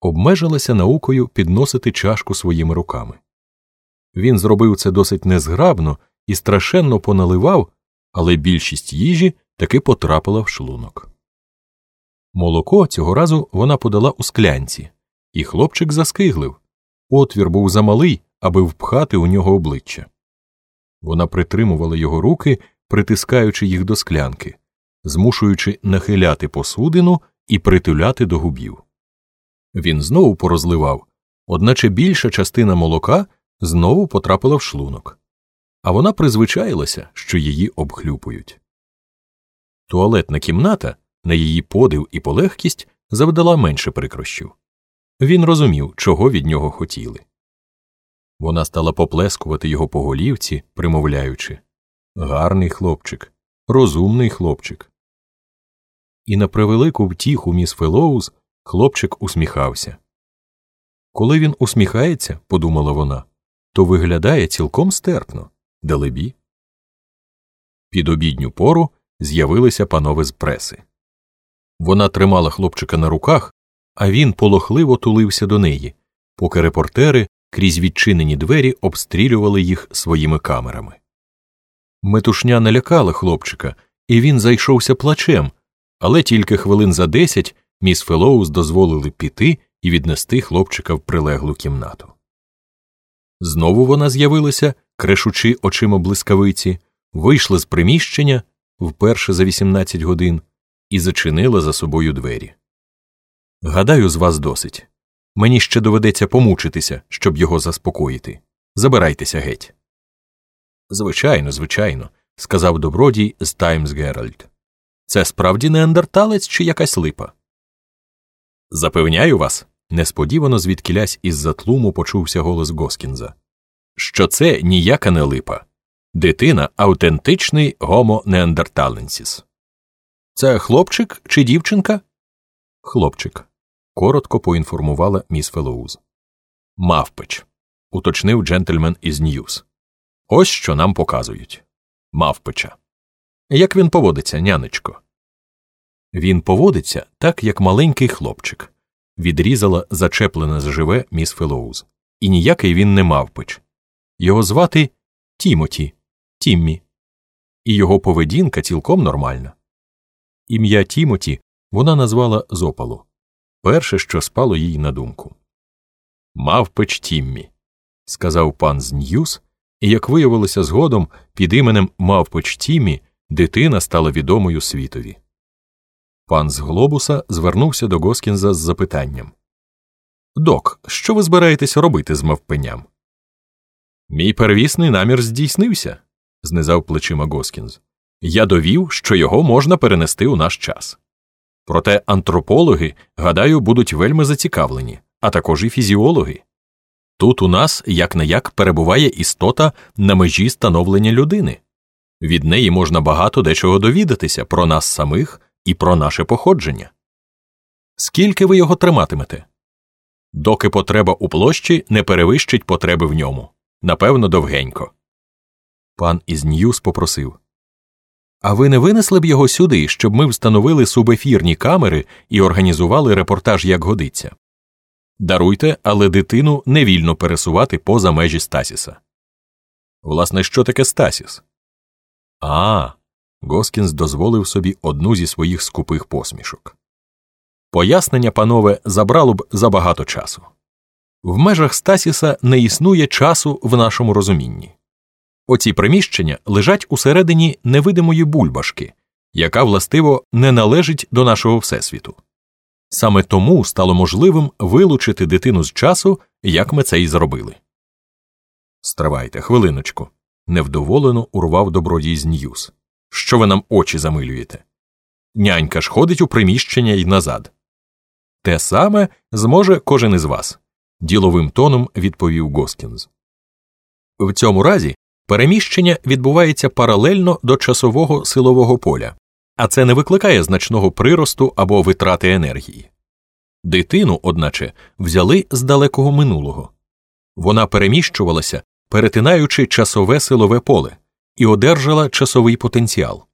обмежилася наукою підносити чашку своїми руками. Він зробив це досить незграбно і страшенно поналивав, але більшість їжі таки потрапила в шлунок. Молоко цього разу вона подала у склянці, і хлопчик заскиглив. Отвір був замалий, аби впхати у нього обличчя. Вона притримувала його руки, притискаючи їх до склянки, змушуючи нахиляти посудину і притуляти до губів. Він знову порозливав, одначе більша частина молока знову потрапила в шлунок, а вона призвичаїлася, що її обхлюпують. Туалетна кімната, на її подив і полегкість, завдала менше прикрощів. Він розумів, чого від нього хотіли. Вона стала поплескувати його по голівці, примовляючи Гарний хлопчик, розумний хлопчик. І на превелику втіху міс Фелоуз хлопчик усміхався. Коли він усміхається, подумала вона, то виглядає цілком стерпно, далебі. Під обідню пору з'явилися панове з преси. Вона тримала хлопчика на руках, а він полохливо тулився до неї, поки репортери крізь відчинені двері обстрілювали їх своїми камерами. Метушня налякала хлопчика, і він зайшовся плачем, але тільки хвилин за десять міс Фелоус дозволили піти і віднести хлопчика в прилеглу кімнату. Знову вона з'явилася, крешучи очима блискавиці, вийшла з приміщення вперше за 18 годин і зачинила за собою двері. Гадаю, з вас досить. Мені ще доведеться помучитися, щоб його заспокоїти. Забирайтеся геть. Звичайно, звичайно, сказав добродій з Таймс Геральд. Це справді неандерталець чи якась липа? Запевняю вас, несподівано звідкілясь із за тлуму почувся голос Госкінза, що це ніяка не липа. Дитина автентичний гомо неандерталенсіс. Це хлопчик чи дівчинка? Хлопчик. коротко поінформувала міс Фелоуз. Мавпич. уточнив джентльмен із Ньюс. Ось що нам показують. Мавпича. Як він поводиться, нянечко? Він поводиться так, як маленький хлопчик, відрізала зачеплена за живе міс Фелоуз. І ніякий він не мавпич. Його звати Тімоті, Тіммі, і його поведінка цілком нормальна. Ім'я Тімоті вона назвала зопалу перше, що спало їй на думку. Мавпич Тіммі, сказав пан з Ньюс, і, як виявилося згодом, під іменем Мавпич Тіммі дитина стала відомою світові. Пан з глобуса звернувся до Госкінза з запитанням Док, що ви збираєтесь робити з мавпеням? Мій первісний намір здійснився, знизав плечима Госкінз. Я довів, що його можна перенести у наш час. Проте антропологи, гадаю, будуть вельми зацікавлені, а також і фізіологи. Тут у нас як не як перебуває істота на межі становлення людини. Від неї можна багато дечого довідатися про нас самих і про наше походження. Скільки ви його триматимете? Доки потреба у площі не перевищить потреби в ньому. Напевно, довгенько. Пан із Ньюс попросив А ви не винесли б його сюди, щоб ми встановили субефірні камери і організували репортаж як годиться. Даруйте, але дитину не вільно пересувати поза межі Стасіса. Власне, що таке Стасіс? А. Госкінс дозволив собі одну зі своїх скупих посмішок. Пояснення, панове, забрало б забагато часу. В межах Стасіса не існує часу в нашому розумінні. Оці приміщення лежать усередині невидимої бульбашки, яка властиво не належить до нашого Всесвіту. Саме тому стало можливим вилучити дитину з часу, як ми це і зробили. Стривайте, хвилиночку. невдоволено урвав добродій з Ньюс. Що ви нам очі замилюєте? Нянька ж ходить у приміщення й назад. Те саме зможе кожен із вас, діловим тоном відповів Госкінз. В цьому разі переміщення відбувається паралельно до часового силового поля, а це не викликає значного приросту або витрати енергії. Дитину, одначе, взяли з далекого минулого. Вона переміщувалася, перетинаючи часове силове поле, і одержала часовий потенціал.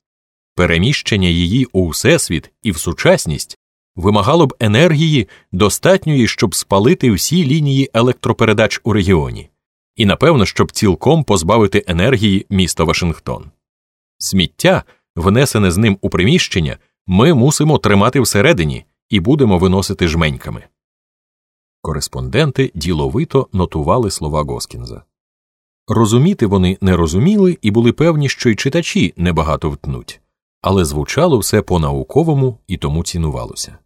Переміщення її у всесвіт і в сучасність вимагало б енергії, достатньої, щоб спалити всі лінії електропередач у регіоні, і напевно, щоб цілком позбавити енергії міста Вашингтон. Сміття, внесене з ним у приміщення, ми мусимо тримати всередині і будемо виносити жменьками. Кореспонденти діловито нотували слова Госкінза. Розуміти вони не розуміли і були певні, що й читачі небагато втнуть, але звучало все по науковому і тому цінувалося.